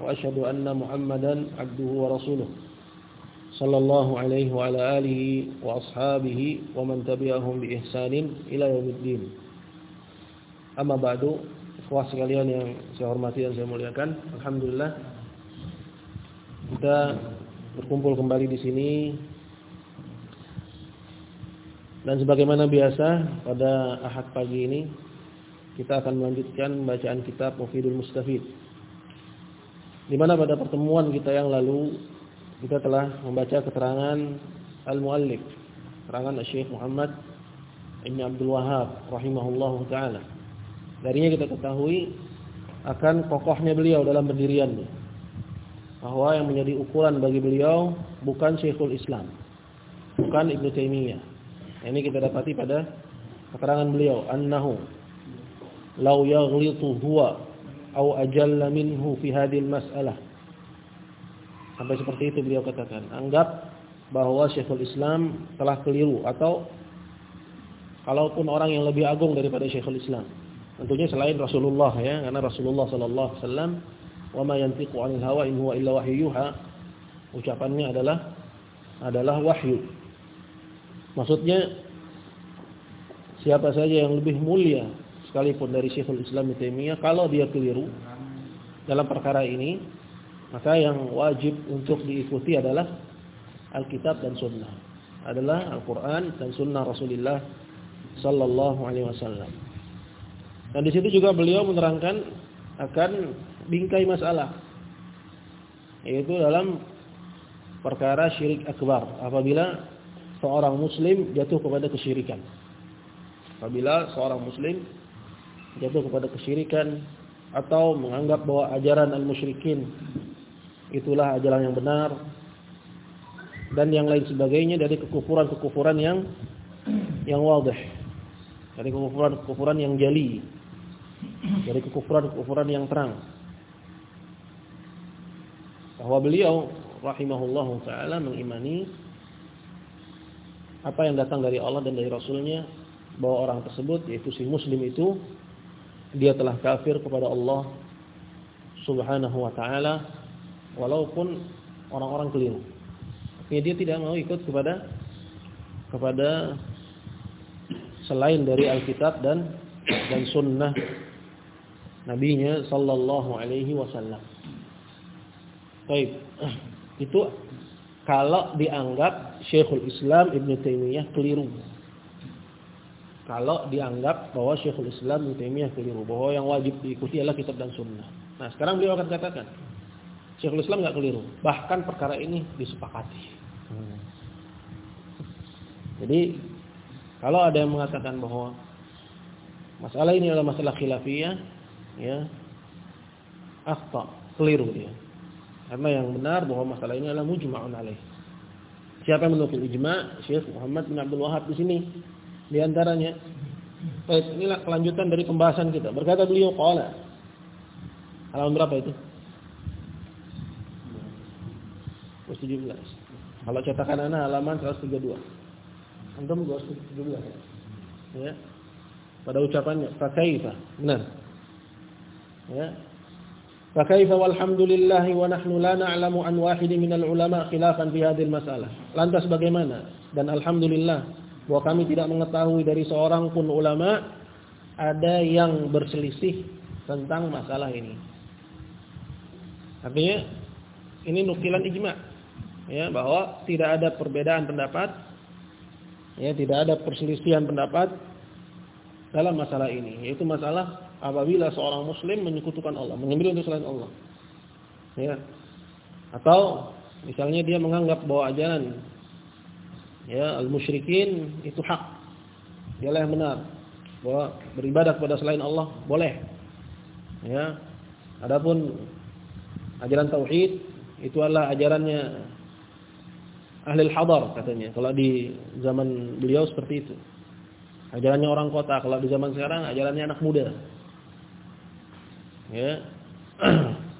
وأشهد أن محمدا عبده ورسوله صلى الله عليه وعلى آله وأصحابه ومن تبعهم بإحسان إلى يوم الدين أما بعد ikhwah sekalian yang saya hormati dan saya muliakan Alhamdulillah kita berkumpul kembali di sini dan sebagaimana biasa pada ahad pagi ini kita akan melanjutkan bacaan kitab Mufidul Mustafid di mana pada pertemuan kita yang lalu kita telah membaca keterangan al-muallif, keterangan Syekh Muhammad Ibn Abdul Wahab rahimahullahu taala. Darinya kita ketahui akan kokohnya beliau dalam pendiriannya. Bahwa yang menjadi ukuran bagi beliau bukan Syekhul Islam, bukan Ibnu Taimiyah. Ini kita dapati pada keterangan beliau annahu law yaghlitu huwa atau ajalla minhu fi hadhil mas'alah. Sampai seperti itu beliau katakan. Anggap bahwa Syekhul Islam telah keliru atau kalaupun orang yang lebih agung daripada Syekhul Islam. Tentunya selain Rasulullah ya, karena Rasulullah sallallahu alaihi wasallam wa ma yantiqu 'anil hawa in huwa illa wahyuha. Ucapannya adalah adalah wahyu. Maksudnya siapa saja yang lebih mulia sekalipun dari Syekhul Islam Taimiyah kalau dia keliru dalam perkara ini maka yang wajib untuk diikuti adalah Alkitab dan Sunnah. Adalah Al-Quran dan Sunnah Rasulullah Sallallahu Alaihi Wasallam. Dan di situ juga beliau menerangkan akan bingkai masalah yaitu dalam perkara syirik akbar. Apabila seorang muslim jatuh kepada kesyirikan. Apabila seorang muslim jatuh kepada kesyirikan atau menganggap bahwa ajaran al-musyrikin itulah ajaran yang benar dan yang lain sebagainya dari kekufuran-kekufuran yang yang wadih dari kekufuran-kekufuran yang jali dari kekufuran-kekufuran yang terang. Bahwa beliau rahimahullah taala mengimani apa yang datang dari Allah dan dari Rasulnya bahwa orang tersebut yaitu si muslim itu dia telah kafir kepada Allah Subhanahu wa taala walaupun orang-orang keliru. Tapi dia tidak mau ikut kepada kepada selain dari Alkitab dan dan sunnah nabinya sallallahu alaihi wasallam. Baik. Itu kalau dianggap Syekhul Islam Ibn Taimiyah keliru kalau dianggap bahwa Syekhul Islam Ibnu Taimiyah keliru, bahwa yang wajib diikuti adalah kitab dan sunnah. Nah, sekarang beliau akan katakan, Syekhul Islam nggak keliru, bahkan perkara ini disepakati. Hmm. Jadi, kalau ada yang mengatakan bahwa masalah ini adalah masalah khilafiyah, ya, akhta, keliru dia. Karena yang benar bahwa masalah ini adalah mujma'un alaih. Siapa yang menukil ijma? Syekh Muhammad bin Abdul Wahab di sini. Di antaranya Baik, inilah kelanjutan dari pembahasan kita. Berkata beliau qala. Halaman berapa itu? 117. Kalau cetakan anak halaman 132. Antum 217 ya. Pada ucapannya fakaifa. Benar. Ya. Fakaifa walhamdulillah wa nahnu la na'lamu an wahidin minal ulama khilafan fi hadhihi masalah. Lantas bagaimana? Dan alhamdulillah bahwa kami tidak mengetahui dari seorang pun ulama ada yang berselisih tentang masalah ini. Artinya ini nukilan ijma ya bahwa tidak ada perbedaan pendapat ya tidak ada perselisihan pendapat dalam masalah ini yaitu masalah apabila seorang muslim menyekutukan Allah, menyembelih untuk selain Allah. Ya. Atau misalnya dia menganggap bahwa ajaran ya al-musyrikin itu hak. Dialah yang benar. Bahwa beribadah kepada selain Allah boleh. Ya. Adapun ajaran tauhid itu adalah ajarannya ahli hadar katanya. Kalau di zaman beliau seperti itu. Ajarannya orang kota, kalau di zaman sekarang ajarannya anak muda. Ya.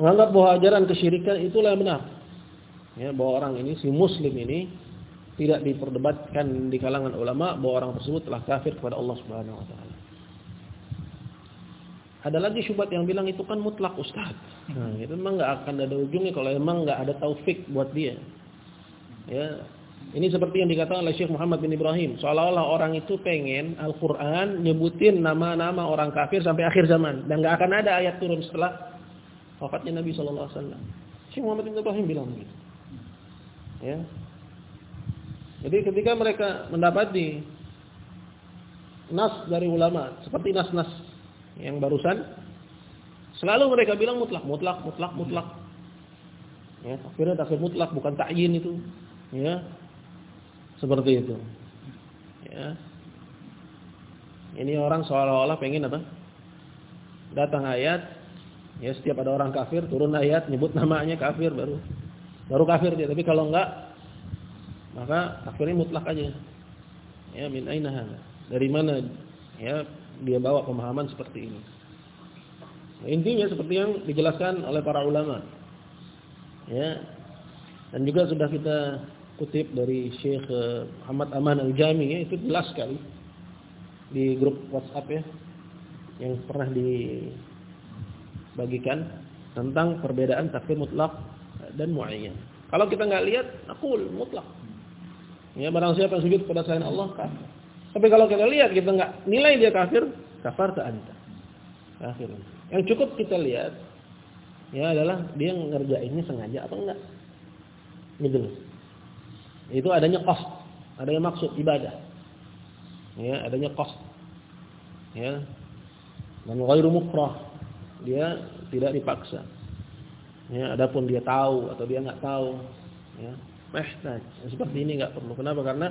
Menganggap bahwa ajaran kesyirikan itulah yang benar. Ya, bahwa orang ini si muslim ini tidak diperdebatkan di kalangan ulama bahwa orang tersebut telah kafir kepada Allah Subhanahu wa taala. Ada lagi syubhat yang bilang itu kan mutlak Ustaz. Nah, itu memang nggak akan ada ujungnya kalau memang nggak ada taufik buat dia. Ya. Ini seperti yang dikatakan oleh Syekh Muhammad bin Ibrahim, seolah-olah orang itu pengen Al-Qur'an nyebutin nama-nama orang kafir sampai akhir zaman dan nggak akan ada ayat turun setelah wafatnya Nabi sallallahu alaihi wasallam. Syekh Muhammad bin Ibrahim bilang begitu. Ya. Jadi ketika mereka mendapati nas dari ulama seperti nas-nas yang barusan selalu mereka bilang mutlak, mutlak, mutlak, mutlak. Ya, akhirnya takfir mutlak bukan ta'yin itu. Ya. Seperti itu. Ya. Ini orang seolah-olah pengen apa? Datang ayat, ya setiap ada orang kafir turun ayat nyebut namanya kafir baru baru kafir dia. Tapi kalau enggak maka kafirnya mutlak aja. Ya min aina Dari mana ya dia bawa pemahaman seperti ini. Nah, intinya seperti yang dijelaskan oleh para ulama. Ya. Dan juga sudah kita kutip dari Syekh eh, Muhammad Aman Al-Jami ya, itu jelas sekali di grup WhatsApp ya yang pernah dibagikan tentang perbedaan takfir mutlak dan muayyan. Kalau kita nggak lihat, aku mutlak. Ya barang siapa yang sujud kepada selain Allah kafir. Tapi kalau kita lihat kita nggak nilai dia kafir, kafar tak anta. Kafir. Yang cukup kita lihat ya adalah dia ngerjainnya sengaja atau enggak. Gitu loh. Itu adanya cost, adanya maksud ibadah. Ya, adanya cost. Ya. Dan ghairu mukrah. Dia tidak dipaksa. Ya, adapun dia tahu atau dia enggak tahu, ya, mahtaj. Seperti ini enggak perlu. Kenapa? Karena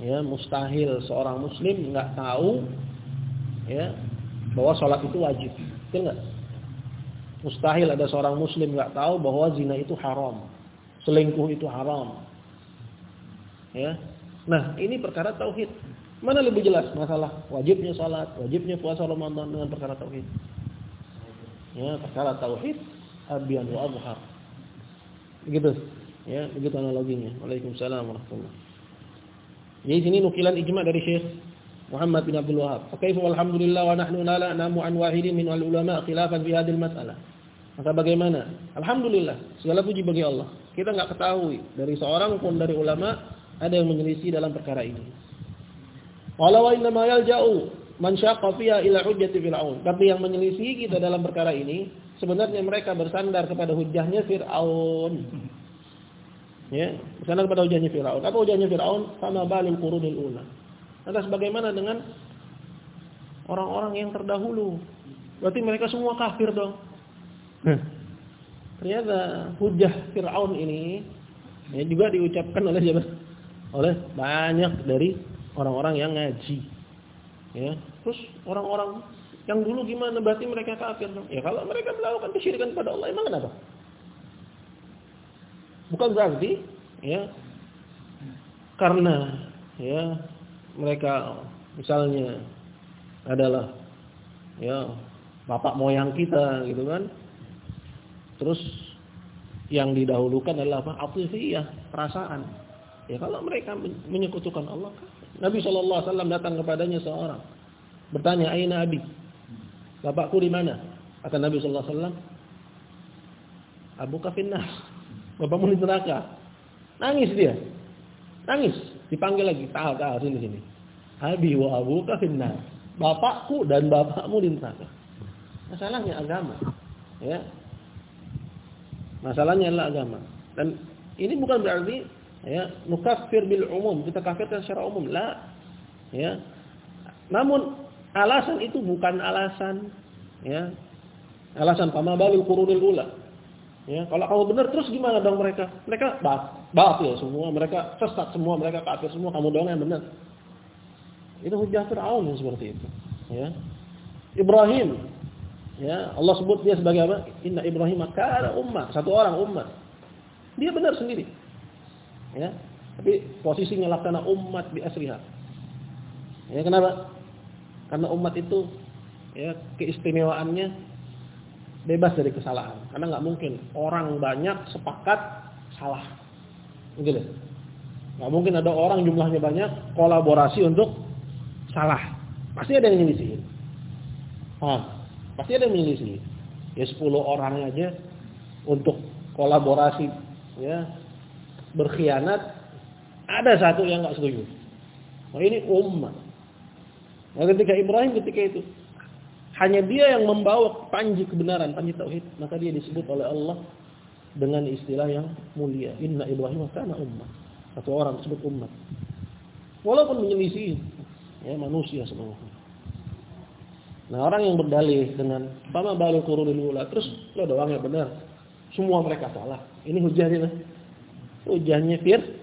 ya mustahil seorang muslim nggak tahu ya bahwa sholat itu wajib. Betul nggak? Mustahil ada seorang muslim nggak tahu bahwa zina itu haram selingkuh itu haram ya. Nah ini perkara tauhid. Mana lebih jelas? Masalah wajibnya sholat wajibnya puasa Ramadan dengan perkara tauhid. Ya perkara tauhid abian wa abhar begitu ya begitu analoginya Waalaikumsalam warahmatullahi jadi sini nukilan ijma dari Syekh Muhammad bin Abdul Wahab. Fakaifu alhamdulillah wa nahnu la namu an wahidin min ulama khilafan fi hadhihi masalah. Maka bagaimana? Alhamdulillah, segala puji bagi Allah. Kita enggak ketahui dari seorang pun dari ulama ada yang menyelisih dalam perkara ini. Walau inna ma yalja'u man syaqqa fiha ila hujjati fir'aun. Tapi yang menyelisih kita dalam perkara ini sebenarnya mereka bersandar kepada hujahnya Firaun. Ya, sana kepada ujiannya Firaun. Apa ujiannya Firaun? Sama balil qurunil ula. Lantas bagaimana dengan orang-orang yang terdahulu? Berarti mereka semua kafir dong. Ternyata hujah Firaun ini ya juga diucapkan oleh siapa? Oleh banyak dari orang-orang yang ngaji. Ya, terus orang-orang yang dulu gimana? Berarti mereka kafir dong. Ya kalau mereka melakukan kesyirikan pada Allah, emang kenapa? Bukan berarti ya karena ya mereka misalnya adalah ya bapak moyang kita gitu kan. Terus yang didahulukan adalah apa? Atifiyah, perasaan. Ya kalau mereka menyekutukan Allah, Nabi sallallahu alaihi wasallam datang kepadanya seorang bertanya, "Aina abi?" Bapakku di mana? Kata Nabi sallallahu alaihi wasallam, "Abu kafinnas." Bapakmu di neraka. Nangis dia. Nangis. Dipanggil lagi. Tahu, tahu, sini, sini. Abi wa abuka finnar. Bapakku dan bapakmu di neraka. Masalahnya agama. Ya. Masalahnya adalah agama. Dan ini bukan berarti ya nukafir bil umum, kita kafirkan secara umum. La. Ya. Namun alasan itu bukan alasan ya. Alasan pama balul qurunil ula. Ya, kalau kamu benar terus gimana dong mereka? Mereka batil semua, mereka sesat semua, mereka kafir semua, kamu dong yang benar. Itu hujah Fir'aun seperti itu. Ya. Ibrahim Ya, Allah sebut dia sebagai apa? Inna Ibrahim kana ummah, satu orang umat. Dia benar sendiri. Ya. Tapi posisinya laksana umat di asriha. Ya, kenapa? Karena umat itu ya keistimewaannya bebas dari kesalahan. Karena nggak mungkin orang banyak sepakat salah. Begitu. Nggak mungkin ada orang jumlahnya banyak kolaborasi untuk salah. Pasti ada yang nyelisihin. Ah, Pasti ada yang menyelisih. Ya 10 orang aja untuk kolaborasi ya berkhianat ada satu yang nggak setuju. Nah ini umat. Nah ketika Ibrahim ketika itu hanya dia yang membawa panji kebenaran, panji tauhid, maka dia disebut oleh Allah dengan istilah yang mulia. Inna Ibrahim kana ummah. Satu orang disebut umat. Walaupun menyelisih ya manusia sebenarnya. Nah orang yang berdalih dengan Bama balu kurunil ula terus lo doang yang benar. Semua mereka salah. Ini hujahnya. Hujahnya Fir.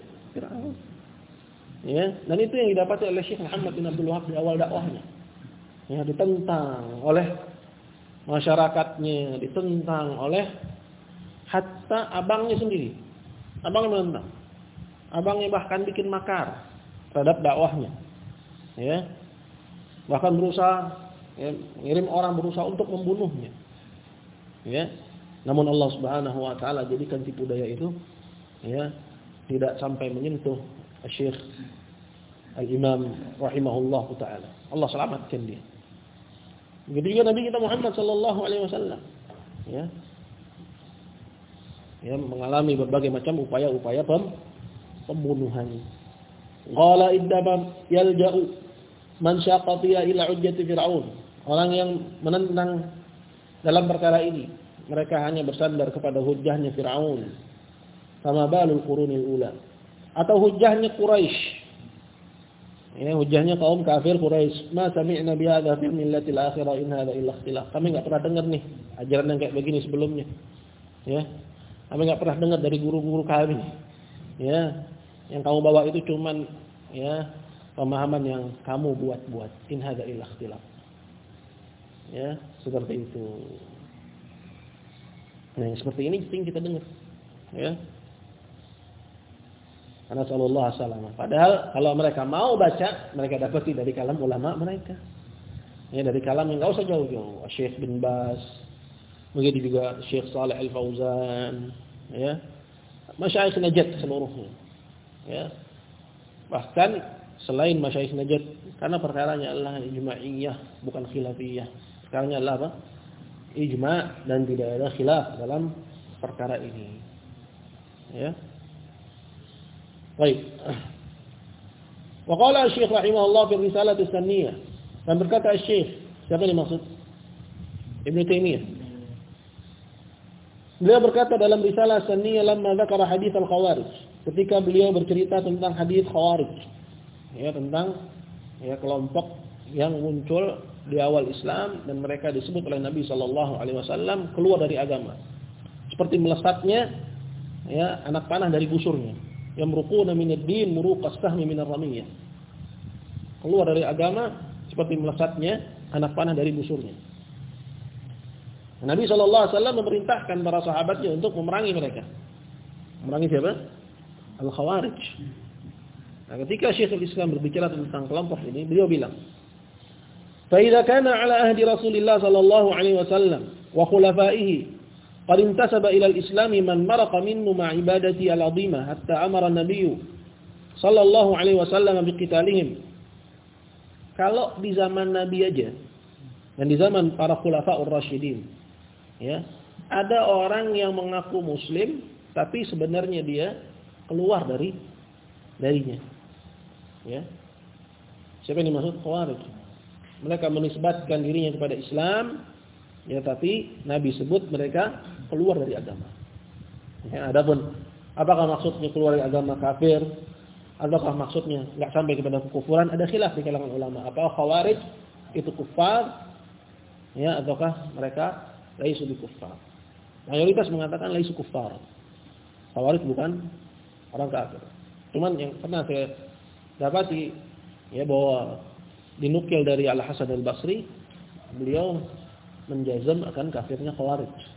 Ya, dan itu yang didapati oleh Syekh Muhammad bin Abdul Wahab di awal dakwahnya. Ya, ditentang oleh masyarakatnya, ditentang oleh hatta abangnya sendiri. Abangnya menentang. Abangnya bahkan bikin makar terhadap dakwahnya. Ya. Bahkan berusaha ya, ngirim orang berusaha untuk membunuhnya. Ya. Namun Allah Subhanahu wa taala jadikan tipu daya itu ya tidak sampai menyentuh Syekh Al-Imam rahimahullah taala. Allah selamatkan dia. Begitu juga Nabi kita Muhammad sallallahu alaihi wasallam. Ya. Ya, mengalami berbagai macam upaya-upaya pem pembunuhan. Qala iddabam yalja'u man syaqatiya ila ujjati fir'aun. Orang yang menentang dalam perkara ini, mereka hanya bersandar kepada hujahnya Firaun. Sama balul qurunil ula. Atau hujahnya Quraisy. Ini hujahnya kaum kafir Quraisy. Ma sami'na bi hadza fi millatil akhirah in hadza illa ikhtilaf. Kami enggak pernah dengar nih ajaran yang kayak begini sebelumnya. Ya. Kami enggak pernah dengar dari guru-guru kami. Ya. Yang kamu bawa itu cuman ya pemahaman yang kamu buat-buat. In hadza illa ikhtilaf. Ya, seperti itu. Nah, seperti ini sering kita dengar. Ya. Karena sallallahu alaihi Padahal kalau mereka mau baca, mereka dapati dari kalam ulama mereka. Ya, dari kalam yang enggak usah jauh-jauh. Syekh bin Bas, begitu juga Syekh Saleh Al-Fauzan, ya. Masyayikh Najd seluruhnya. Ya. Bahkan selain masyayikh Najd karena perkaranya adalah ijma'iyah bukan khilafiyah. Sekarangnya adalah apa? Ijma dan tidak ada khilaf dalam perkara ini. Ya. Baik. Wa qala Syekh rahimahullah fi risalah as-sunniyah. Dan berkata Syekh, siapa yang maksud? Ibnu Taimiyah. Beliau berkata dalam risalah sunniyah lamma dzakara hadis al-khawarij. Ketika beliau bercerita tentang hadis khawarij. Ya, tentang ya kelompok yang muncul di awal Islam dan mereka disebut oleh Nabi Shallallahu Alaihi Wasallam keluar dari agama seperti melesatnya ya anak panah dari busurnya yang min ad-din muruqas sahmi min ar-ramiyah. Keluar dari agama seperti melesatnya anak panah dari busurnya. Nabi saw memerintahkan para sahabatnya untuk memerangi mereka. Memerangi siapa? Al-Khawarij. Nah, ketika Syekh Islam berbicara tentang kelompok ini, beliau bilang, "Fa idza kana ala ahdi Rasulillah saw, alaihi wa khulafaihi Qad intasaba ila al-islam man maraqa minhu ma ibadati al-azima hatta amara an-nabiy sallallahu. Kalau di zaman Nabi aja dan di zaman para khulafaur rasyidin ya, ada orang yang mengaku muslim tapi sebenarnya dia keluar dari darinya. Ya. Siapa yang dimaksud khawarij? Mereka menisbatkan dirinya kepada Islam ya tapi Nabi sebut mereka keluar dari agama. Ya, adapun apakah maksudnya keluar dari agama kafir ataukah maksudnya enggak sampai kepada kekufuran ada khilaf di kalangan ulama. Apa khawarij itu kufar ya ataukah mereka laisu bi kufar. Mayoritas mengatakan laisu kufar. Khawarij bukan orang kafir. Cuman yang pernah saya dapati ya bahwa dinukil dari Al Hasan Al Basri, beliau menjazam akan kafirnya Khawarij.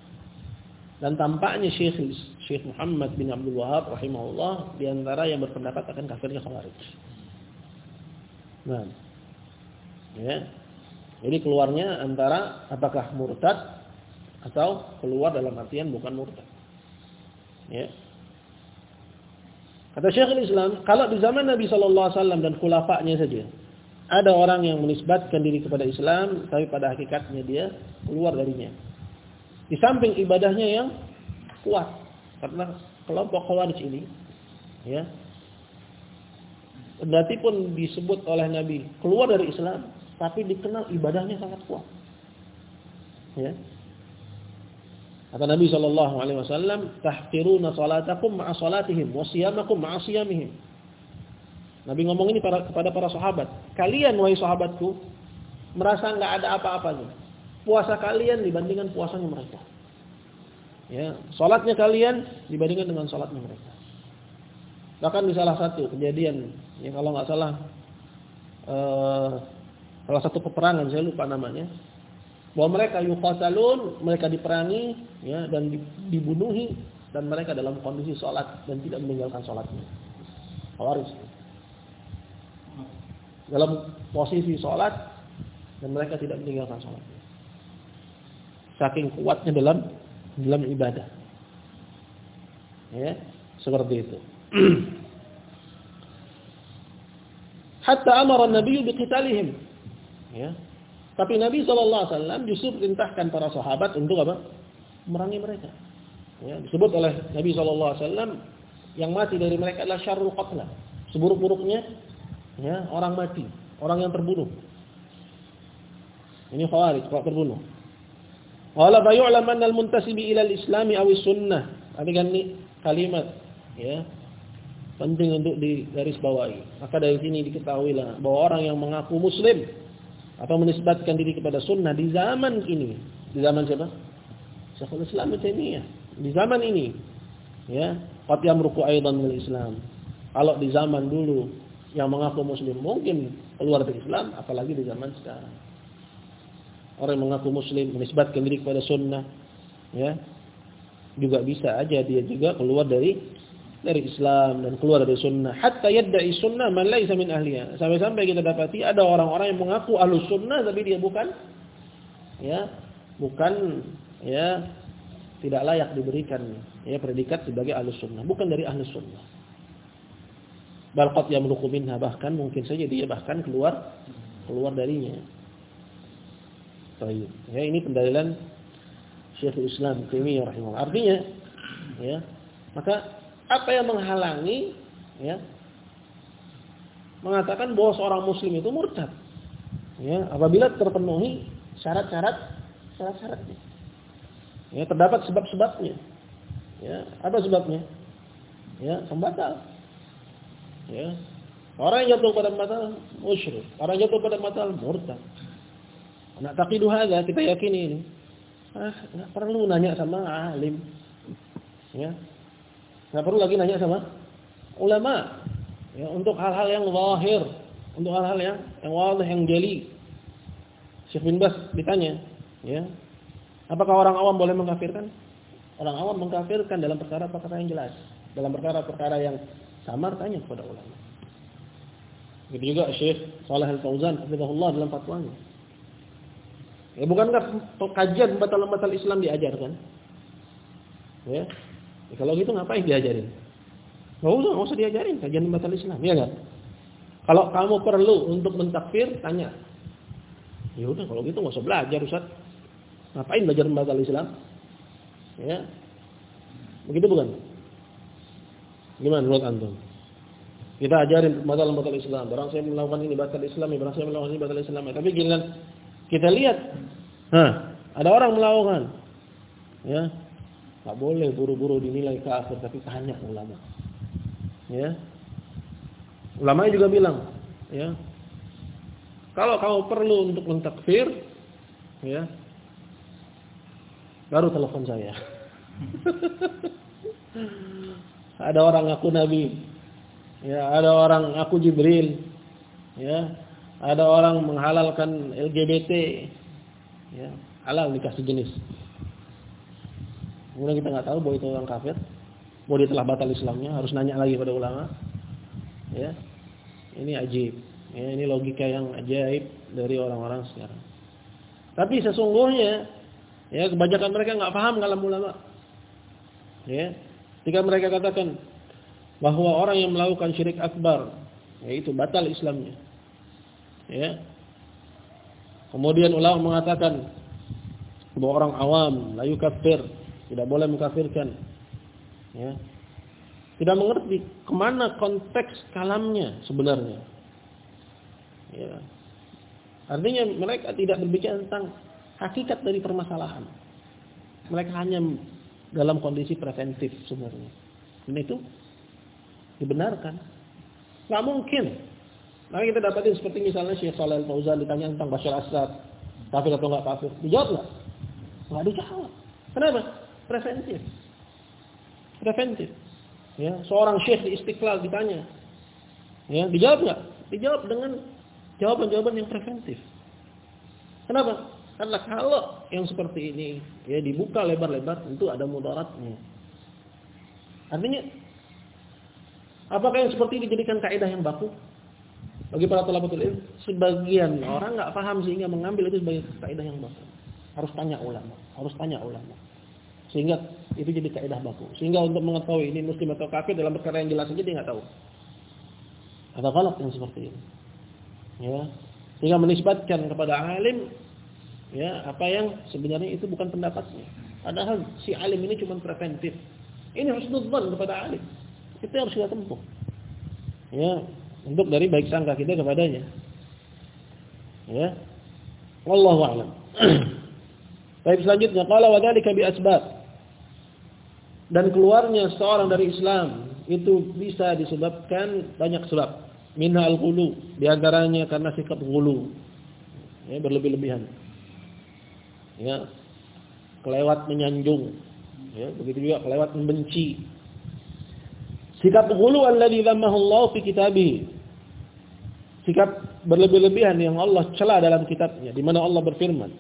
Dan tampaknya Syekh Syekh Muhammad bin Abdul Wahab rahimahullah di antara yang berpendapat akan kafirnya Khawarij. Nah. Ya. Jadi keluarnya antara apakah murtad atau keluar dalam artian bukan murtad. Ya. Kata Syekhul Islam, kalau di zaman Nabi sallallahu alaihi wasallam dan khulafa'nya saja ada orang yang menisbatkan diri kepada Islam tapi pada hakikatnya dia keluar darinya. Di samping ibadahnya yang kuat. Karena kelompok Khawarij ini ya. Kendati pun disebut oleh Nabi keluar dari Islam, tapi dikenal ibadahnya sangat kuat. Ya. Kata Nabi sallallahu alaihi wasallam, "Tahqiruna salatakum ma'a salatihim wa siyamakum ma'a siyamihim." Nabi ngomong ini kepada para sahabat. Kalian wahai sahabatku merasa enggak ada apa-apanya puasa kalian dibandingkan puasanya mereka. Ya, salatnya kalian dibandingkan dengan salatnya mereka. Bahkan di salah satu kejadian, ya kalau nggak salah uh, salah satu peperangan saya lupa namanya, bahwa mereka yuqatalun, mereka diperangi ya dan dibunuhi dan mereka dalam kondisi salat dan tidak meninggalkan salatnya. Khawarij. Dalam posisi salat dan mereka tidak meninggalkan salatnya. Saking kuatnya dalam dalam ibadah. Ya, seperti itu. Hatta amara Nabi biqitalihim. Ya. Tapi Nabi SAW justru perintahkan para sahabat untuk apa? Merangi mereka. Ya, disebut oleh Nabi SAW yang mati dari mereka adalah syarrul qatla. Seburuk-buruknya ya, orang mati, orang yang terbunuh. Ini khawarij, kalau terbunuh. Wala fayu'lam anna al-muntasibi ila al-islami aw sunnah. Tapi kan ini kalimat ya. Penting untuk digarisbawahi. Maka dari sini diketahuilah bahwa orang yang mengaku muslim atau menisbatkan diri kepada sunnah di zaman ini, di zaman siapa? Syekhul Islam Taimiyah. Di zaman ini ya, qad yamruku aidan min Islam. Kalau di zaman dulu yang mengaku muslim mungkin keluar dari Islam, apalagi di zaman sekarang orang yang mengaku muslim menisbatkan diri kepada sunnah ya. Juga bisa aja dia juga keluar dari dari Islam dan keluar dari sunnah. Hatta yadda'i sunnah man laisa min ahliya sampai-sampai kita dapati ada orang-orang yang mengaku ahlus sunnah tapi dia bukan ya bukan ya tidak layak diberikan ya predikat sebagai ahlus sunnah. Bukan dari ahlus sunnah. Balqat yamluku minha bahkan mungkin saja dia bahkan keluar keluar darinya Baik. Ya, ini pendalilan Syekhul Islam Taimiyah rahimahullah. Artinya, ya, maka apa yang menghalangi ya mengatakan bahwa seorang muslim itu murtad? Ya, apabila terpenuhi syarat-syarat syarat-syaratnya. Ya, terdapat sebab-sebabnya. Ya, apa sebabnya? Ya, pembatal. Ya. Orang yang jatuh pada batal musyrik, orang yang jatuh pada batal murtad. Nak taqidu hadza kita yakini ini. Ah, enggak perlu nanya sama alim. Ya. Enggak perlu lagi nanya sama ulama. Ya, untuk hal-hal yang zahir, untuk hal-hal yang yang wadih, yang jeli. Syekh bin Bas ditanya, ya. Apakah orang awam boleh mengkafirkan? Orang awam mengkafirkan dalam perkara-perkara yang jelas. Dalam perkara-perkara yang samar tanya kepada ulama. Begitu juga Syekh Shalih Al-Fauzan hafizahullah dalam fatwanya. Ya bukankah kajian pembatal-pembatal Islam diajarkan? Ya. ya. Kalau gitu ngapain diajarin? Enggak usah, enggak usah diajarin kajian pembatal Islam, ya kan? Kalau kamu perlu untuk mentakfir, tanya. Ya udah kalau gitu enggak usah belajar, Ustaz. Ngapain belajar pembatal Islam? Ya. Begitu bukan? Gimana menurut antum? Kita ajarin pembatal-pembatal Islam. Barang saya melakukan ini batal Islam, ya. barang saya melakukan ini batal Islam. Ya. Tapi giliran kita lihat, nah, ada orang melakukan, ya, tak boleh buru-buru dinilai kafir, tapi tanya ulama, ya. Ulama juga bilang, ya, kalau kamu perlu untuk mentakfir, ya, baru telepon saya. ada orang aku nabi, ya, ada orang aku Jibril, ya, ada orang menghalalkan LGBT ya halal nikah sejenis. Kemudian kita nggak tahu bahwa itu orang kafir, bahwa dia telah batal Islamnya, harus nanya lagi pada ulama. Ya, ini ajib. Ya, ini logika yang ajaib dari orang-orang sekarang. Tapi sesungguhnya, ya kebanyakan mereka nggak paham kalam ulama. Ya, jika mereka katakan bahwa orang yang melakukan syirik akbar, yaitu batal Islamnya. Ya. Kemudian ulama mengatakan bahwa orang awam layu kafir tidak boleh mengkafirkan. Ya. Tidak mengerti ke mana konteks kalamnya sebenarnya. Ya. Artinya mereka tidak berbicara tentang hakikat dari permasalahan. Mereka hanya dalam kondisi preventif sebenarnya. Dan itu dibenarkan. Nggak mungkin. Nah kita dapatin seperti misalnya Syekh Shalal Fauzan ditanya tentang Bashar Assad. Kafir atau enggak kafir? Dijawab nggak? Nggak dijawab. Kenapa? Preventif. Preventif. Ya, seorang syekh di Istiqlal ditanya. Ya, dijawab nggak? Dijawab dengan jawaban-jawaban yang preventif. Kenapa? Karena kalau yang seperti ini ya dibuka lebar-lebar tentu ada mudaratnya. Artinya apakah yang seperti ini dijadikan kaidah yang baku? Bagi para talabatul ilm, sebagian orang nggak paham sehingga mengambil itu sebagai kaidah yang baku. Harus tanya ulama, harus tanya ulama. Sehingga itu jadi kaidah baku. Sehingga untuk mengetahui ini muslim atau kafir dalam perkara yang jelas saja dia nggak tahu. Ada galak yang seperti ini. Ya. Sehingga menisbatkan kepada alim ya apa yang sebenarnya itu bukan pendapatnya. Padahal si alim ini cuma preventif. Ini husnudzan kepada alim. Itu harus kita tempuh. Ya, untuk dari baik sangka kita kepadanya. Ya. Wallahu a'lam. Baik selanjutnya qala wa dzalika bi asbab. Dan keluarnya seorang dari Islam itu bisa disebabkan banyak sebab. Minha al-ghulu, di antaranya karena sikap ghulu. Ya, berlebih-lebihan. Ya. Kelewat menyanjung. Ya, begitu juga kelewat membenci. Sikap ghulu alladhi dhammahu Allah fi kitabih. Sikap berlebih-lebihan yang Allah cela dalam kitabnya di mana Allah berfirman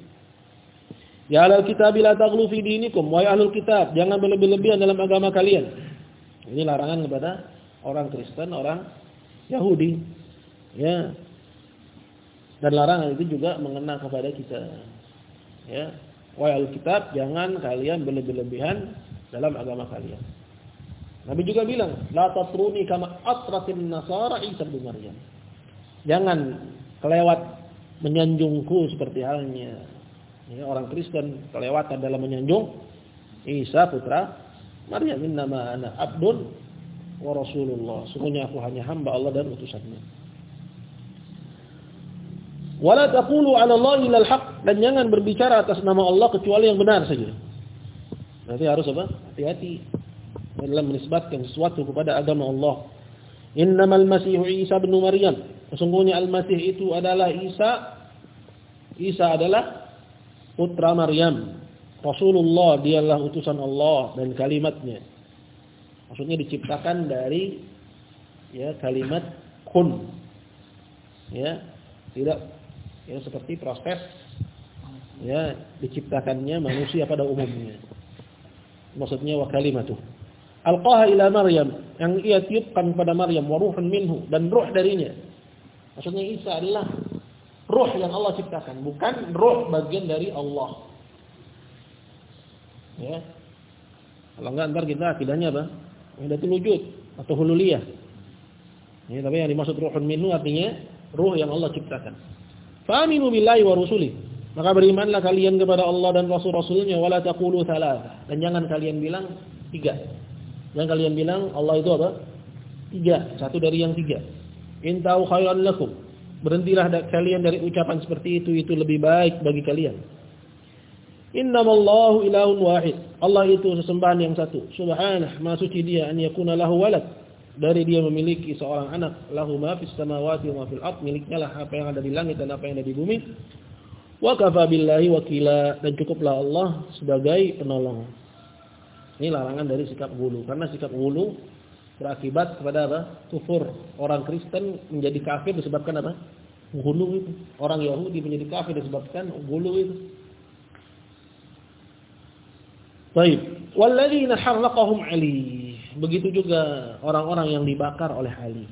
Ya alal kitab la taghlu fi dinikum wa ahlul kitab jangan berlebih-lebihan dalam agama kalian. Ini larangan kepada orang Kristen, orang Yahudi. Ya. Dan larangan itu juga mengena kepada kita. Ya. Wa ahlul kitab jangan kalian berlebih-lebihan dalam agama kalian. Nabi juga bilang, la tatruni kama atratin nasara Isa bin Maryam. Jangan kelewat menyanjungku seperti halnya. Ya, orang Kristen kelewatan dalam menyanjung Isa putra Maryam. Nama anak abdun wa rasulullah. Sungguhnya aku hanya hamba Allah dan utusannya. Wala taqulu 'ala Allah illa al-haq dan jangan berbicara atas nama Allah kecuali yang benar saja. Berarti harus apa? Hati-hati dalam menisbatkan sesuatu kepada agama Allah innamal masihu Isa bin Maryam sesungguhnya al-masih itu adalah Isa Isa adalah putra Maryam. Rasulullah dialah utusan Allah dan kalimatnya. Maksudnya diciptakan dari ya kalimat kun. Ya, tidak ya seperti proses ya diciptakannya manusia pada umumnya. Maksudnya wa kalimatuh. Alqaha ila Maryam yang ia tiupkan pada Maryam wa ruhun minhu dan ruh darinya. Maksudnya Isa adalah Ruh yang Allah ciptakan, bukan ruh bagian dari Allah. Ya. Kalau enggak ntar kita akidahnya apa? Wahdatul wujud atau hululiyah. Ya, tapi yang dimaksud ruhun minhu artinya ruh yang Allah ciptakan. Fa'aminu billahi wa rusuli. Maka berimanlah kalian kepada Allah dan Rasul-Rasulnya wala thalatha. Dan jangan kalian bilang tiga. Jangan kalian bilang Allah itu apa? Tiga, satu dari yang tiga. Intau khairan lakum. Berhentilah kalian dari ucapan seperti itu, itu lebih baik bagi kalian. Innamallahu ilahun wahid. Allah itu sesembahan yang satu. Subhanah, maha suci dia an yakuna lahu walad. Dari dia memiliki seorang anak, lahu ma fis samawati wa fil ard, miliknya lah apa yang ada di langit dan apa yang ada di bumi. Wa kafa billahi wakila dan cukuplah Allah sebagai penolong. Ini larangan dari sikap hulu karena sikap hulu berakibat kepada apa? Kufur. Orang Kristen menjadi kafir disebabkan apa? Gulu itu. Orang Yahudi menjadi kafir disebabkan gulu itu. Baik, walladzina harraqahum Ali. Begitu juga orang-orang yang dibakar oleh Ali.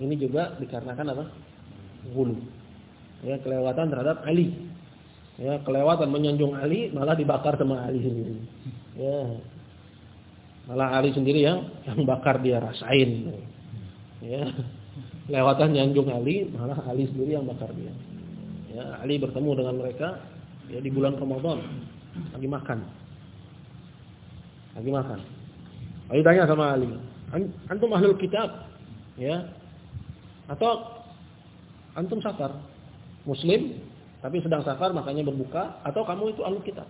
Ini juga dikarenakan apa? Gulu. Ya, kelewatan terhadap Ali. Ya, kelewatan menyanjung Ali malah dibakar sama Ali sendiri. Ya. Malah Ali sendiri yang yang bakar dia rasain. Ya. Kelewatan nyanjung Ali malah Ali sendiri yang bakar dia. Ya, Ali bertemu dengan mereka ya di bulan Ramadan lagi makan lagi makan. Lalu tanya sama Ali, antum ahlul kitab, ya? Atau antum safar, muslim, tapi sedang safar makanya berbuka, atau kamu itu ahlul kitab?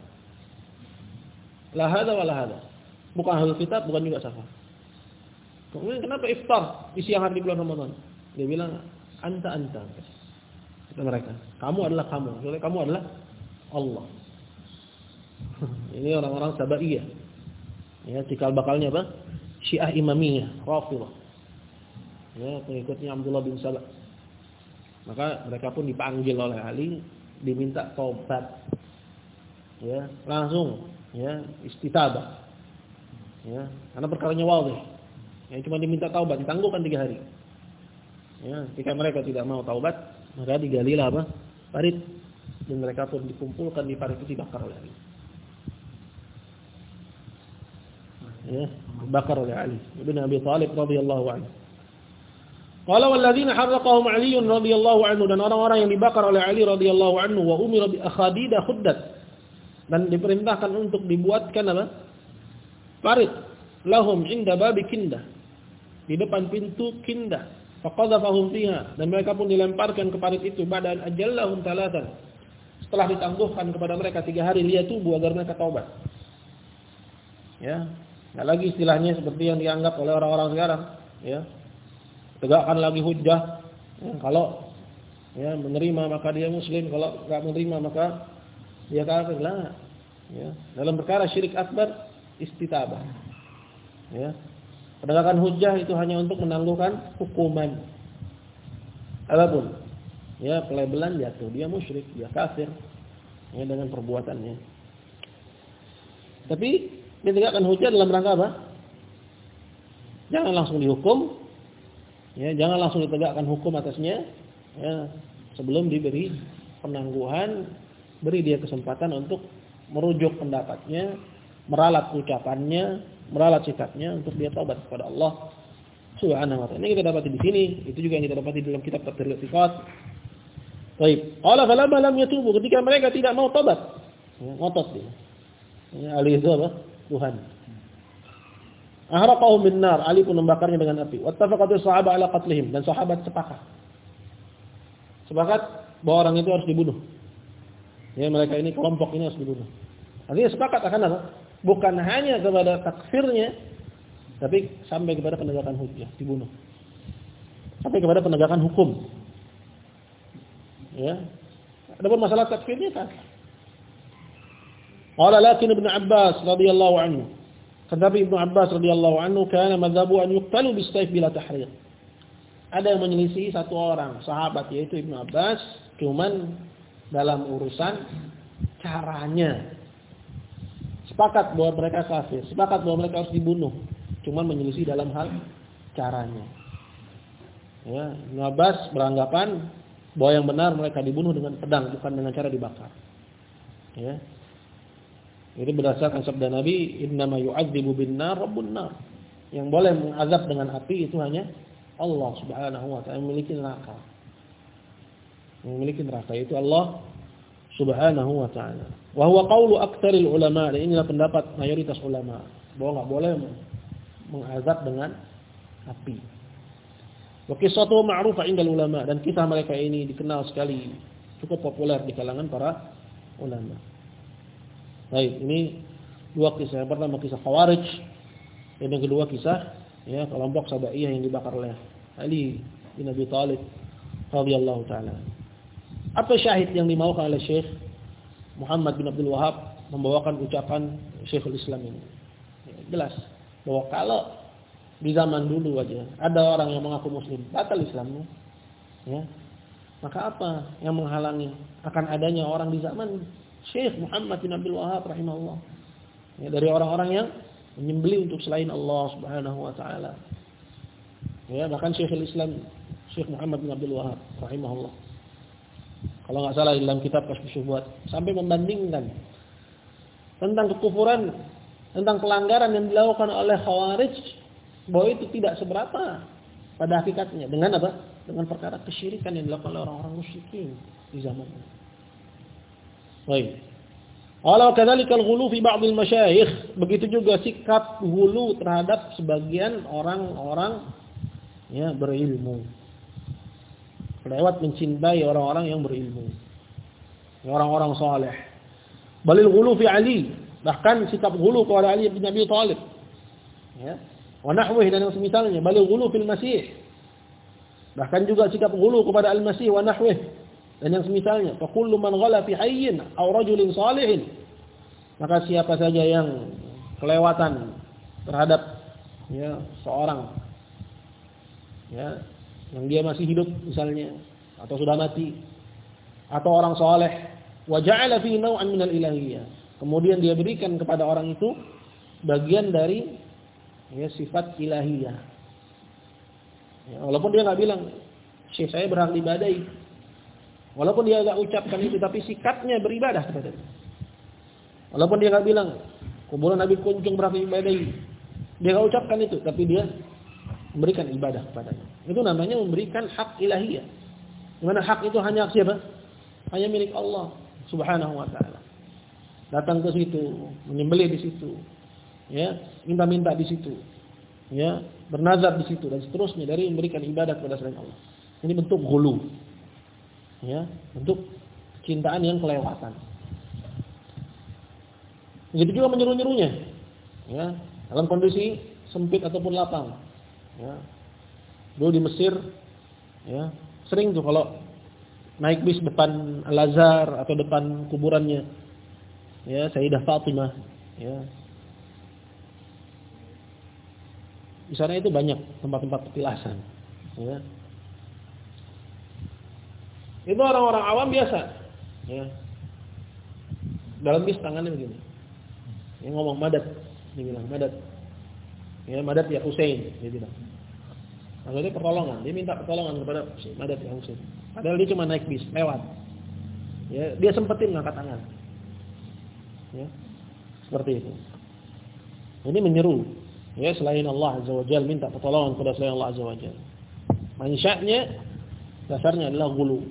Lahada wa lahada. Bukan ahlul kitab, bukan juga safar. Kemudian kenapa iftar di siang hari di bulan Ramadan? Dia bilang, anta anta. Kata mereka, kamu adalah kamu. Soalnya kamu adalah Allah. Ini orang-orang sabaiyah. Ya, cikal bakalnya apa? Syiah Imamiyah, Rafidhah. Ya, pengikutnya Abdullah bin Salah. Maka mereka pun dipanggil oleh Ali, diminta taubat. Ya, langsung ya, istitabah. Ya, karena perkaranya wadih. Ya, cuma diminta taubat, ditangguhkan tiga hari. Ya, jika mereka tidak mau taubat, maka digalilah apa? Parit. Dan mereka pun dikumpulkan di parit itu dibakar oleh Ali. ya bakar oleh Ali bin Abi Thalib radhiyallahu anhu. Qala walladzina harraqahum Ali radhiyallahu anhu dan orang-orang yang dibakar oleh Ali radhiyallahu anhu wa umira bi akhadida khuddat dan diperintahkan untuk dibuatkan apa? Parit lahum inda babi kindah di depan pintu kindah faqadzafahum fiha. Dan mereka pun dilemparkan ke parit itu. Badan ajallahum talatan. Setelah ditangguhkan kepada mereka tiga hari lihat tubuh agar mereka taubat. Ya. Nah lagi istilahnya seperti yang dianggap oleh orang-orang sekarang, ya. Tegakkan lagi hujah. Ya, kalau ya menerima maka dia muslim, kalau enggak menerima maka dia kafir. Lah. Ya. Dalam perkara syirik akbar istitabah. Ya. Penegakan hujah itu hanya untuk menangguhkan hukuman. Adapun ya pelebelan jatuh dia musyrik, dia kafir ya dengan perbuatannya. Tapi ditegakkan hujah dalam rangka apa? Jangan langsung dihukum, ya, jangan langsung ditegakkan hukum atasnya, ya, sebelum diberi penangguhan, beri dia kesempatan untuk merujuk pendapatnya, meralat ucapannya, meralat sikapnya untuk dia taubat kepada Allah Subhanahu wa taala. Ini kita dapati di sini, itu juga yang kita dapati dalam kitab At-Tirmidzi. Baik. Qala falamma lam yatubu ketika mereka tidak mau tobat. Ya, ngotot dia. Ya, alih itu apa? Tuhan. Ahraqahu min nar, Ali pun membakarnya dengan api. Wattafaqatu sahabat ala qatlihim dan sahabat sepakat. Sepakat bahwa orang itu harus dibunuh. Ya, mereka ini kelompok ini harus dibunuh. Artinya sepakat akan apa? Bukan hanya kepada takfirnya, tapi sampai kepada penegakan hujjah, dibunuh. Sampai kepada penegakan hukum. Ya. Adapun masalah takfirnya kan Qala lakin Ibn Abbas radhiyallahu anhu. Tetapi Ibn Abbas radhiyallahu anhu kana madhabu an yuqtalu bisayf bila tahriq. Ada yang menyelisih satu orang sahabat yaitu Ibn Abbas cuman dalam urusan caranya. Sepakat bahwa mereka kafir, sepakat bahwa mereka harus dibunuh, cuman menyelisih dalam hal caranya. Ya, Ibn Abbas beranggapan bahwa yang benar mereka dibunuh dengan pedang bukan dengan cara dibakar. Ya. Ini berdasarkan sabda Nabi, "Innama yu'adzibu bin nar rabbun nar." Yang boleh mengazab dengan api itu hanya Allah Subhanahu wa taala yang memiliki neraka. Yang memiliki neraka itu Allah Subhanahu wa taala. Wa huwa qaulu aktsaril ulama, dan inilah pendapat mayoritas ulama bahwa enggak boleh mengazab dengan api. Wa qissatu ma'rufah indal ulama dan kisah mereka ini dikenal sekali cukup populer di kalangan para ulama. Baik, ini dua kisah. Yang pertama kisah Khawarij, dan yang kedua kisah ya kelompok Sabaiyah yang dibakar oleh Ali bin Abi Thalib radhiyallahu taala. Apa syahid yang dimaukan oleh Syekh Muhammad bin Abdul Wahab membawakan ucapan Syekhul Islam ini? Ya, jelas bahwa kalau di zaman dulu aja ada orang yang mengaku muslim, batal Islamnya. Ya. Maka apa yang menghalangi akan adanya orang di zaman Syekh Muhammad bin Abdul Wahab rahimahullah. Ya, dari orang-orang yang menyembeli untuk selain Allah Subhanahu wa taala. Ya, bahkan Syekhul Islam Syekh Muhammad bin Abdul Wahab rahimahullah. Kalau nggak salah dalam kitab Kasyfus Syubhat sampai membandingkan tentang kekufuran, tentang pelanggaran yang dilakukan oleh Khawarij bahwa itu tidak seberapa pada hakikatnya dengan apa? Dengan perkara kesyirikan yang dilakukan oleh orang-orang musyrikin di zaman itu. Baik. Walau kadzalikal ghulu fi ba'd al-masyayikh, begitu juga sikap hulu terhadap sebagian orang-orang ya berilmu. Lewat mencintai orang-orang yang berilmu. Orang-orang saleh. Balil ghulu fi Ali, bahkan sikap ghulu kepada Ali bin Abi Thalib. Ya. Wa nahwihi dan yang semisalnya, balil ghulu fil Masih. Bahkan juga sikap ghulu kepada Al-Masih wa nahwihi dan yang semisalnya fa kullu man ghala fi hayyin aw rajulin salihin maka siapa saja yang kelewatan terhadap ya seorang ya yang dia masih hidup misalnya. Atau sudah mati. Atau orang soleh. Wa ja'ala fi naw'an min al-ilahiyyah kemudian dia berikan kepada orang itu bagian dari ya sifat ilahiyah. Ya, walaupun dia nggak bilang saya berhak diibadahi Walaupun dia enggak ucapkan itu tapi sikapnya beribadah kepada dia. Walaupun dia enggak bilang kuburan Nabi Kunjung berarti ibadah. Dia enggak ucapkan itu tapi dia memberikan ibadah kepadanya. Itu namanya memberikan hak ilahiyah. Di mana hak itu hanya siapa? Hanya milik Allah Subhanahu wa taala. Datang ke situ, menyembelih di situ. Ya, minta-minta di situ. Ya, bernazar di situ dan seterusnya dari memberikan ibadah kepada selain Allah. Ini bentuk gulu ya untuk cintaan yang kelewatan. Begitu juga menyeru-nyerunya, ya dalam kondisi sempit ataupun lapang. Ya. Dulu di Mesir, ya sering tuh kalau naik bis depan Al Azhar atau depan kuburannya, ya Sayyidah Fatimah, ya di sana itu banyak tempat-tempat petilasan, ya itu orang-orang awam biasa. Ya. Dalam bis tangannya begini. Yang ngomong madat. Dia bilang madat. Ya, madat ya Husain. Dia bilang. Maksudnya pertolongan. Dia minta pertolongan kepada madat ya Husain. Padahal dia cuma naik bis, lewat. Ya, dia sempetin ngangkat tangan. Ya. Seperti itu. Ini menyeru. Ya, selain Allah Azza wa Jalla minta pertolongan kepada selain Allah Azza wa Jalla. Dasarnya adalah gulu.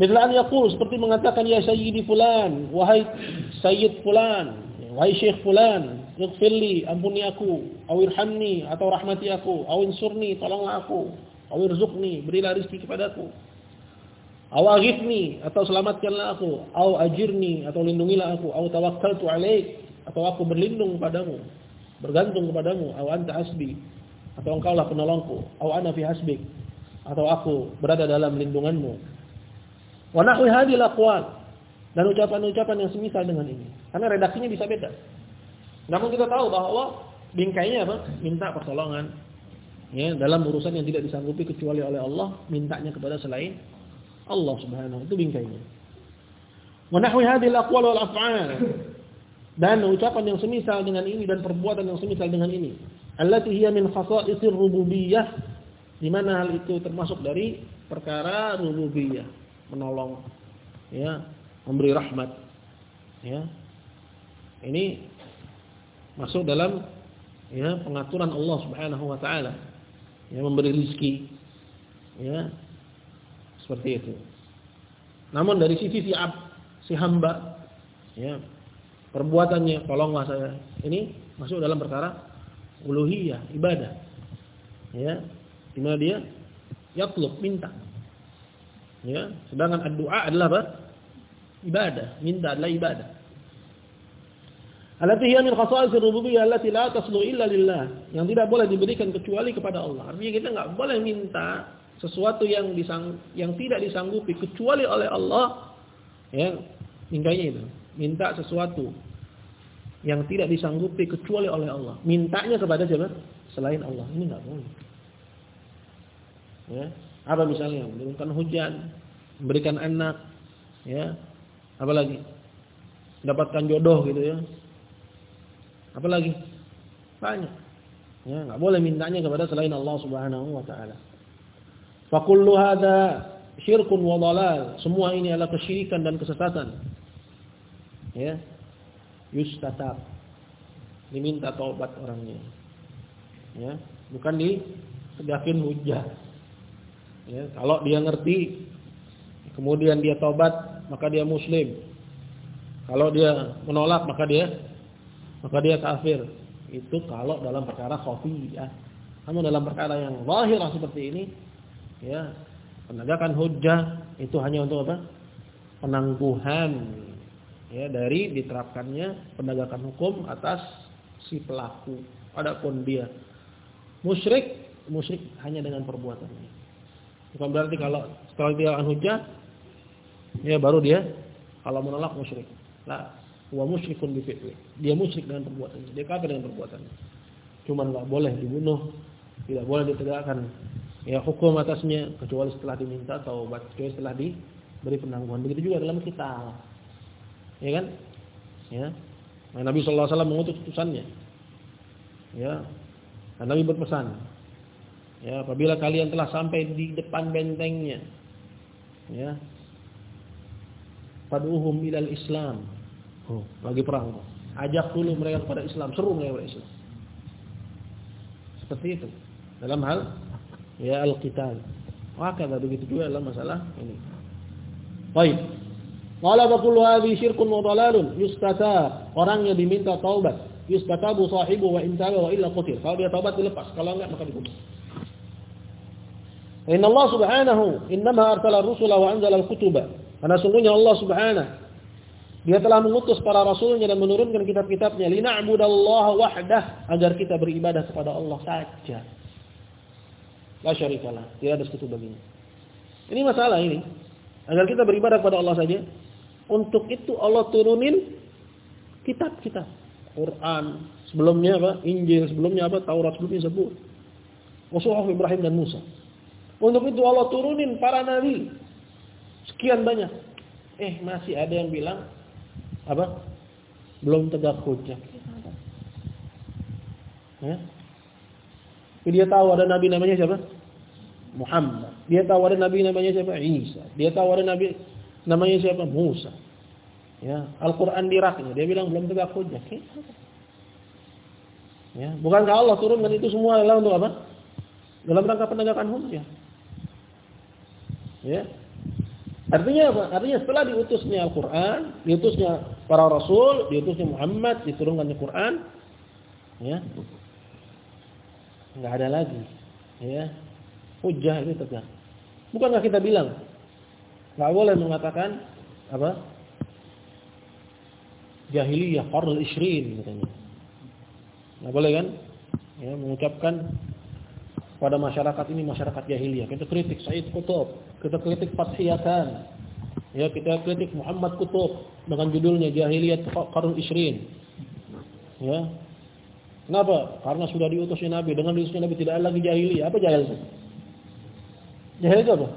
Misal yaqul seperti mengatakan ya sayyidi fulan, wahai sayyid fulan, wahai syekh fulan, ighfirli, ampuni aku, awirhamni atau rahmati aku, awinsurni, tolonglah aku, awirzuqni, berilah rezeki kepadaku. Aw aghithni atau selamatkanlah aku, aw ajirni atau lindungilah aku, aw tawakkaltu alaik atau aku berlindung padamu, bergantung kepadamu, aw anta hasbi atau engkaulah penolongku, aw ana fi hasbik atau aku berada dalam lindunganmu. Wa hadhil aqwal. Dan ucapan-ucapan yang semisal dengan ini. Karena redaksinya bisa beda. Namun kita tahu bahwa bingkainya apa? Minta pertolongan. Ya, dalam urusan yang tidak disanggupi kecuali oleh Allah, mintanya kepada selain Allah Subhanahu itu bingkainya. Wa nahwi hadhil aqwal wal af'al. Dan ucapan yang semisal dengan ini dan perbuatan yang semisal dengan ini. Allati hiya min khasa'isir rububiyyah di mana hal itu termasuk dari perkara rububiyah menolong, ya, memberi rahmat, ya. Ini masuk dalam ya pengaturan Allah Subhanahu wa taala. Ya memberi rizki. Ya. Seperti itu. Namun dari sisi si ab, si hamba ya perbuatannya tolonglah saya. Ini masuk dalam perkara uluhiyah, ibadah. Ya. Di mana dia yatlub minta. Ya, sedangkan doa adalah apa? Ibadah, minta adalah ibadah. Allati hiya min khasa'is ar-rububiyyah allati la taslu illa lillah. Yang tidak boleh diberikan kecuali kepada Allah. Artinya kita enggak boleh minta sesuatu yang disang, yang tidak disanggupi kecuali oleh Allah. Ya, mintanya itu. Minta sesuatu yang tidak disanggupi kecuali oleh Allah. Mintanya kepada siapa? Selain Allah. Ini enggak boleh. Ya, apa misalnya? Menurunkan hujan, memberikan anak, ya. Apalagi? Dapatkan jodoh gitu ya. Apalagi? Banyak. Ya, enggak boleh mintanya kepada selain Allah Subhanahu wa taala. Fa kullu hadza syirkun wa dhalal. Semua ini adalah kesyirikan dan kesesatan. Ya. Yustatab. Diminta taubat orangnya. Ya, bukan di tegakin hujah. Ya, kalau dia ngerti kemudian dia taubat, maka dia muslim. Kalau dia menolak maka dia maka dia kafir. Itu kalau dalam perkara khafiyah. Namun dalam perkara yang zahir seperti ini, ya, penegakan hujjah itu hanya untuk apa? Penangguhan ya dari diterapkannya penegakan hukum atas si pelaku. Adapun dia musyrik, musyrik hanya dengan perbuatannya. Bukan berarti kalau setelah dia hujjah ya baru dia kalau menolak musyrik. Lah, wa musyrikun bi fi'li. Dia musyrik dengan perbuatannya, dia kafir dengan perbuatannya. Cuma enggak boleh dibunuh, tidak boleh ditegakkan ya hukum atasnya kecuali setelah diminta taubat, kecuali setelah diberi penangguhan. Begitu juga dalam kita. Ya kan? Ya. Nah, Nabi sallallahu alaihi wasallam mengutus utusannya. Ya. Dan Nabi berpesan, ya, apabila kalian telah sampai di depan bentengnya, ya, Faduhum ilal Islam, Oh, lagi perang. Ajak dulu mereka kepada Islam, seru mereka kepada Islam. Seperti itu. Dalam hal ya al-qital. Maka begitu juga dalam masalah ini. Baik. Qala fa kullu hadhihi syirkun wa dalalun yustata. Orangnya diminta taubat. Yustatabu sahibu wa in wa illa qutil. Kalau dia taubat dilepas, kalau enggak maka dibunuh. Inna Allah subhanahu innama arsala rusula wa anzala al-kutuba. Karena sungguhnya Allah subhanahu dia telah mengutus para rasulnya dan menurunkan kitab-kitabnya lina'budallaha wahdah agar kita beribadah kepada Allah saja. La syarikalah, tidak ada sekutu baginya. Ini masalah ini. Agar kita beribadah kepada Allah saja. Untuk itu Allah turunin kitab-kitab. Quran, sebelumnya apa? Injil, sebelumnya apa? Taurat, sebelumnya sebut. Wasuhaf Ibrahim dan Musa. Untuk itu Allah turunin para nabi. Sekian banyak. Eh, masih ada yang bilang apa? Belum tegak hujah. Ya. Dia tahu ada nabi namanya siapa? Muhammad. Dia tahu ada nabi namanya siapa? Isa. Dia tahu ada nabi namanya siapa? Musa. Ya, Al-Qur'an diraknya. Dia bilang belum tegak hujah. Ya, bukankah Allah turunkan itu semua adalah untuk apa? Dalam rangka penegakan hujah. Ya, Artinya apa? Artinya setelah diutusnya Al-Quran, diutusnya para Rasul, diutusnya Muhammad, diturunkannya Quran, ya, nggak ada lagi, ya, hujah itu tegak. Bukankah kita bilang nggak boleh mengatakan apa? Jahiliyah qarnul isrin katanya. Nggak boleh kan? Ya, mengucapkan pada masyarakat ini masyarakat jahiliyah. Kita kritik Said Qutb, kita kritik Fathiyatan. Ya, kita kritik Muhammad Qutb dengan judulnya Jahiliyah Qarun Isrin. Ya. Kenapa? Karena sudah diutusnya Nabi. Dengan diutusnya Nabi tidak ada lagi jahiliyah. Apa jahil itu? Jahil itu apa?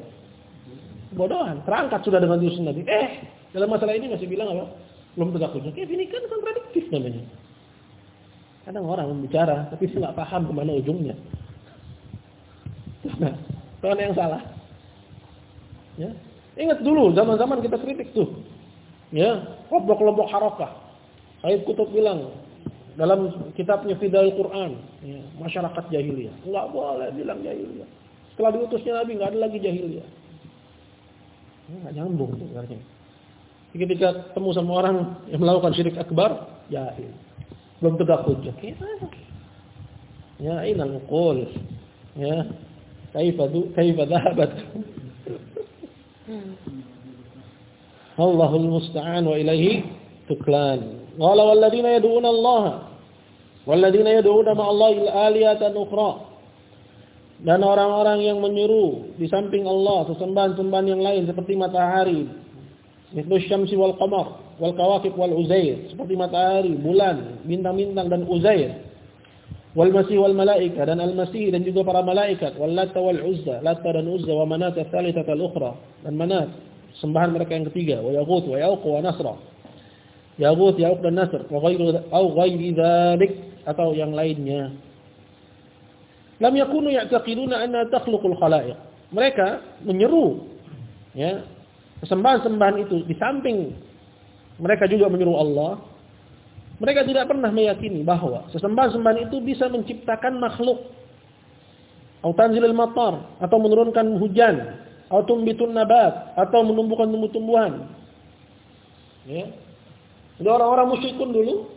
Bodohan. Terangkat sudah dengan diutusnya Nabi. Eh, dalam masalah ini masih bilang apa? Belum tegak hujah. Kayak ini kan kontradiktif namanya. Kadang orang membicara tapi tidak paham ke mana ujungnya. Tuhan yang salah. Ya. Ingat dulu zaman-zaman kita kritik tuh. Ya, kelompok-kelompok harakah. Said Kutub bilang dalam kitabnya Fidal Quran, ya, masyarakat jahiliyah. Enggak boleh bilang jahiliyah. Setelah diutusnya Nabi enggak ada lagi jahiliyah. Enggak nyambung tuh artinya. Ketika ketemu sama orang yang melakukan syirik akbar, jahil. Belum tegak hujah. Ya, inal qul. Ya, kaifa kaifa dhahabat Allahul musta'an wa ilaihi tuklan. Qala walladzina yad'una Allah walladzina yad'una ma Allah aliyatan ukhra. Dan orang-orang yang menyuruh di samping Allah sesembahan-sembahan yang lain seperti matahari syamsi wal qamar wal kawakib wal uzair seperti matahari bulan bintang-bintang dan uzair wal masih wal malaika dan al masih dan juga para malaikat wal latta wal uzza latta dan uzza wa manat tsalitsah al ukhra dan manat sembahan mereka yang ketiga wa yaghut wa yauq wa nasra Yaghut, Ya'uq dan Nasr, wa ghairu au ghairi dzalik atau yang lainnya. Lam yakunu ya'taqiduna anna takhluqul khalaiq. Mereka menyeru ya, sembahan-sembahan itu di samping mereka juga menyeru Allah. Mereka tidak pernah meyakini bahwa sesembahan-sembahan itu bisa menciptakan makhluk. Atau tanzilul matar atau menurunkan hujan, atau tumbitun nabat atau menumbuhkan tumbuh-tumbuhan. Ya. Jadi orang-orang musyrikun dulu,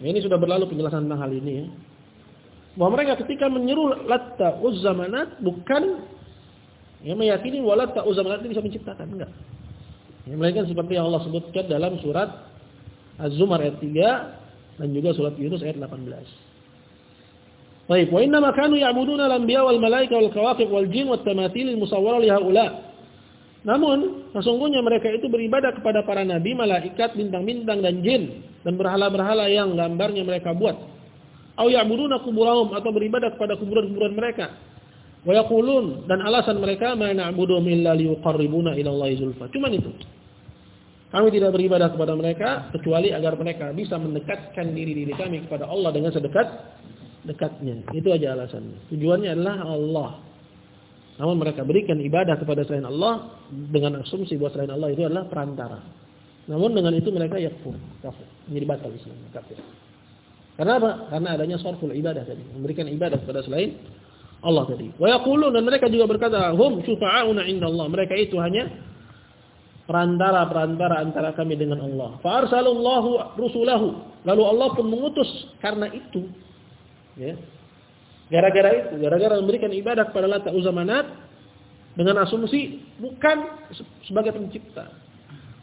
ya ini sudah berlalu penjelasan tentang hal ini ya. Bahwa mereka ketika menyeru Latta Uzza Manat bukan ya meyakini Latta Uzza Manat itu bisa menciptakan, enggak. Ya, melainkan seperti yang Allah sebutkan dalam surat Az-Zumar ayat 3 dan juga surat Yunus ayat 18. Baik, wa inna ma kanu ya'buduna al-anbiya wal malaika wal kawakib wal jin wat tamathil al-musawwara li haula. Namun, sesungguhnya mereka itu beribadah kepada para nabi, malaikat, bintang-bintang dan jin dan berhala-berhala yang gambarnya mereka buat. Au ya'buduna kuburahum atau beribadah kepada kuburan-kuburan mereka. Wa yaqulun dan alasan mereka ma na'budu illa liqarribuna ila Allah zulfa. Cuma itu. Kami tidak beribadah kepada mereka kecuali agar mereka bisa mendekatkan diri-diri kami kepada Allah dengan sedekat dekatnya. Itu aja alasannya. Tujuannya adalah Allah. Namun mereka berikan ibadah kepada selain Allah dengan asumsi bahwa selain Allah itu adalah perantara. Namun dengan itu mereka yakfur, kafir, menjadi batal Islam, kafir. Karena apa? Karena adanya sorful ibadah tadi, memberikan ibadah kepada selain Allah tadi. Wa yaqulun dan mereka juga berkata, "Hum syufa'auna Allah. Mereka itu hanya perantara-perantara antara kami dengan Allah. Fa arsalallahu rusulahu. Lalu Allah pun mengutus karena itu. Ya. Gara-gara itu, gara-gara memberikan ibadah kepada Lata Uzamanat dengan asumsi bukan sebagai pencipta.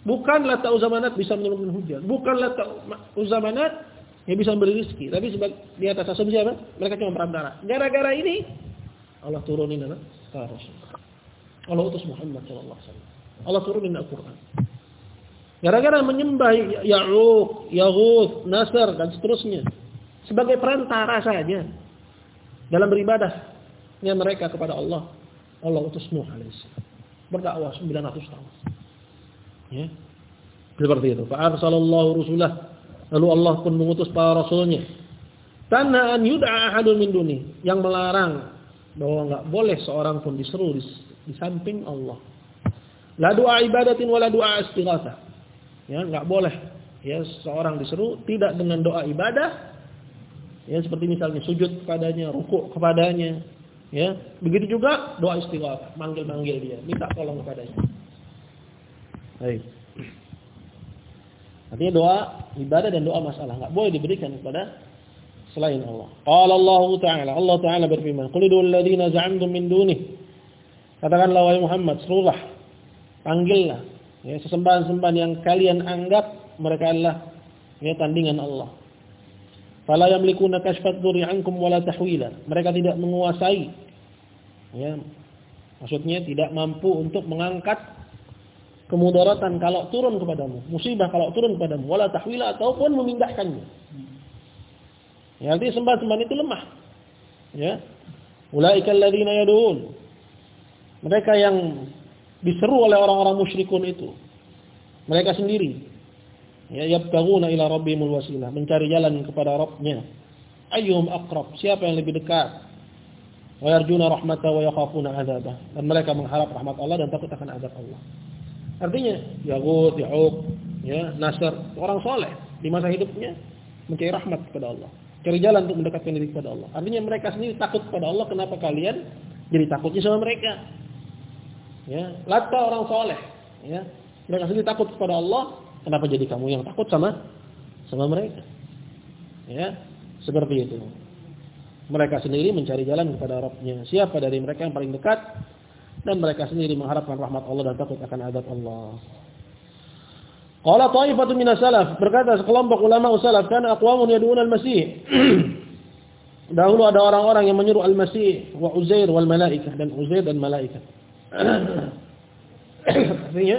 Bukan Lata Uzamanat bisa menurunkan hujan. Bukan Lata Uzamanat yang bisa memberi rezeki. Tapi di atas asumsi apa? Mereka cuma perantara. Gara-gara ini Allah turunin apa? Rasul. Allah utus Muhammad sallallahu alaihi wasallam. Allah turunin Al-Qur'an. Gara-gara menyembah Ya'uq, Yaghut, Nasr dan seterusnya sebagai perantara saja dalam beribadahnya mereka kepada Allah. Allah utus Nuh alaihissalam. Berdakwah 900 tahun. Ya. Seperti itu. Fa'arsalallahu rusulah. Lalu Allah pun mengutus para rasulnya. Tanah an yud'a ahadun min duni. Yang melarang bahwa enggak boleh seorang pun diseru di, di samping Allah. La doa ibadatin wala doa istighatsah. Ya, enggak boleh ya seorang diseru tidak dengan doa ibadah Ya seperti misalnya sujud kepadanya, rukuk kepadanya, ya. Begitu juga doa istighatsah, manggil-manggil dia, minta tolong kepadanya. Baik. Artinya doa ibadah dan doa masalah enggak boleh diberikan kepada selain Allah. Qala Allah Ta'ala, Allah Ta'ala berfirman, "Qul idul ladzina za'amtum min dunih." Katakanlah wahai Muhammad, serulah, panggillah ya sesembahan-sembahan yang kalian anggap mereka adalah ya tandingan Allah. Fala yamlikuna kashfat dhurri ankum. Mereka tidak menguasai ya. Maksudnya tidak mampu untuk mengangkat kemudaratan kalau turun kepadamu, musibah kalau turun kepadamu, wala tahwila ataupun memindahkannya. Ya, artinya sembah-sembahan itu lemah. Ya. Ulaikal. Mereka yang diseru oleh orang-orang musyrikun itu. Mereka sendiri. Ya yabtaguna ila rabbihimul wasilah. Mencari jalan kepada Rabbnya. Ayyuhum aqrab? Siapa yang lebih dekat? Wa yarjuna rahmata wa yakhafuna adzabah dan mereka mengharap rahmat Allah dan takut akan azab Allah. Artinya Yahud Ya'uq ya Nasr orang soleh di masa hidupnya mencari rahmat kepada Allah. Cari jalan untuk mendekatkan diri kepada Allah. Artinya mereka sendiri takut kepada Allah. Kenapa kalian jadi takutnya sama mereka ya lata orang soleh ya mereka sendiri takut kepada Allah Kenapa jadi kamu yang takut sama sama mereka? Ya, seperti itu. Mereka sendiri mencari jalan kepada Rabbnya. Siapa dari mereka yang paling dekat dan mereka sendiri mengharapkan rahmat Allah dan takut akan adab Allah. Qala ta'ifatu minas salaf, berkata sekelompok ulama salaf, kana aqwamun yad'un al-masih. Dahulu ada orang-orang yang menyuruh al-masih wa Uzair wal malaikah dan Uzair dan malaikat. Artinya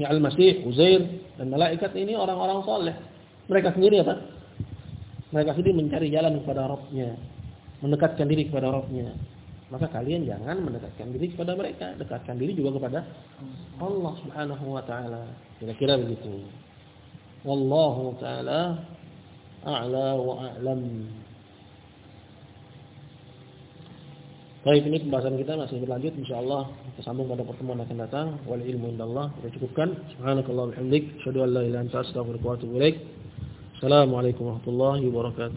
Ya Al-Masih, Uzair dan malaikat ini orang-orang soleh. Mereka sendiri apa? Mereka sendiri mencari jalan kepada Rabbnya. Mendekatkan diri kepada Rabbnya. Maka kalian jangan mendekatkan diri kepada mereka. Dekatkan diri juga kepada Allah subhanahu wa ta'ala. Kira-kira begitu. Wallahu taala a'la wa a'lam. Baik, ini pembahasan kita masih berlanjut insyaallah kita sambung pada pertemuan akan datang. Wal ilmu indallah. Kita cukupkan. Subhanakallah walhamdik, asyhadu an la ilaha illa anta astaghfiruka wa atubu ilaik. Assalamualaikum warahmatullahi wabarakatuh.